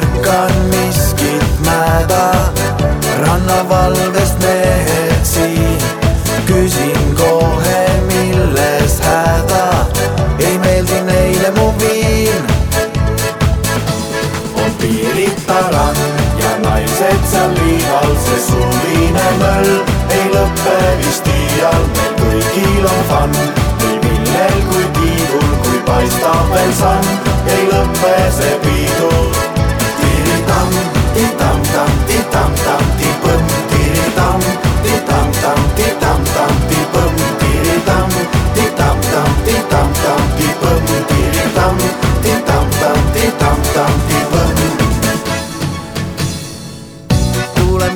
märkan miskit mäda, rannavalvest mehed siin. küsin kohe, milles häda, ei meeldi neile mu viin. on piirita rand ja naised seal liival, see suvine möll ei lõpe vist iial, meil kõigil on fun. nii villel kui tiigul, kui paistab veel sann, ei lõpe see pidu.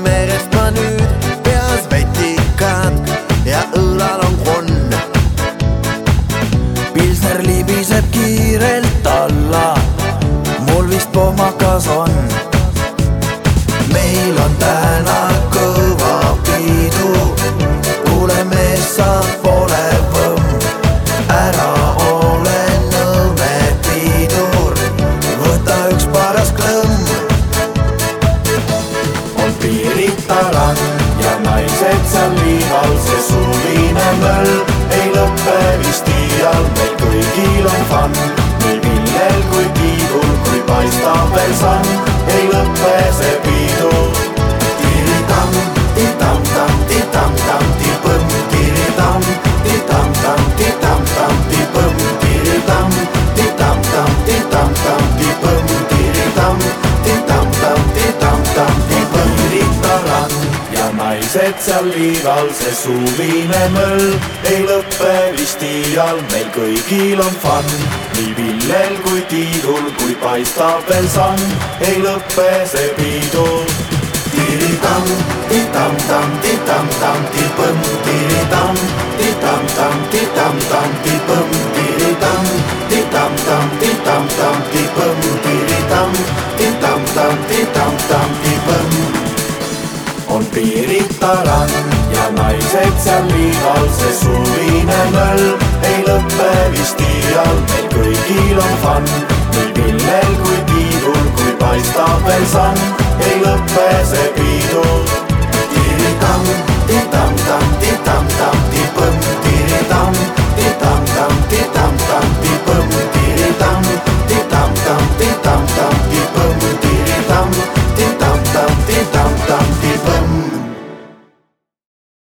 Merest ma nüüd, peas vetikad ja õlal on konn. Pilsner libiseb kiirelt alla, mul vist pohmakas on. meil on täna möll ei lõpe vist iial, meil kõigil on fun. nii villel kui tiigul, kui paistab veel sann, naised seal liival, see suvine möll ei lõpe vist iial, meil kõigil on fun. nii villel kui tiigul, kui paistab veel sann, ei lõpe see pidu. tiritam, titam-tam, titam-tam, tipõmm, tiritam, titam-tam, titam-tam, tipõmm, tiritam, titam-tam, titam-tam, tipõmm, tiritam, titam-tam, titam-tam, tipõmm on piirita rand ja naised seal liival, see suvine möll ei lõpe vist iial, meil kõigil on fun. nii villel kui tiigul, kui paistab veel sann, ei lõpe see pidu.